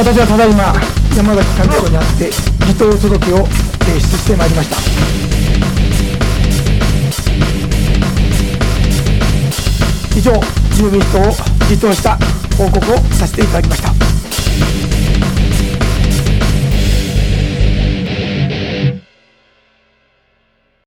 私はただいま山崎幹事長にあって離党届を提出してまいりました。以上自由民主党を離党した報告をさせていただきました。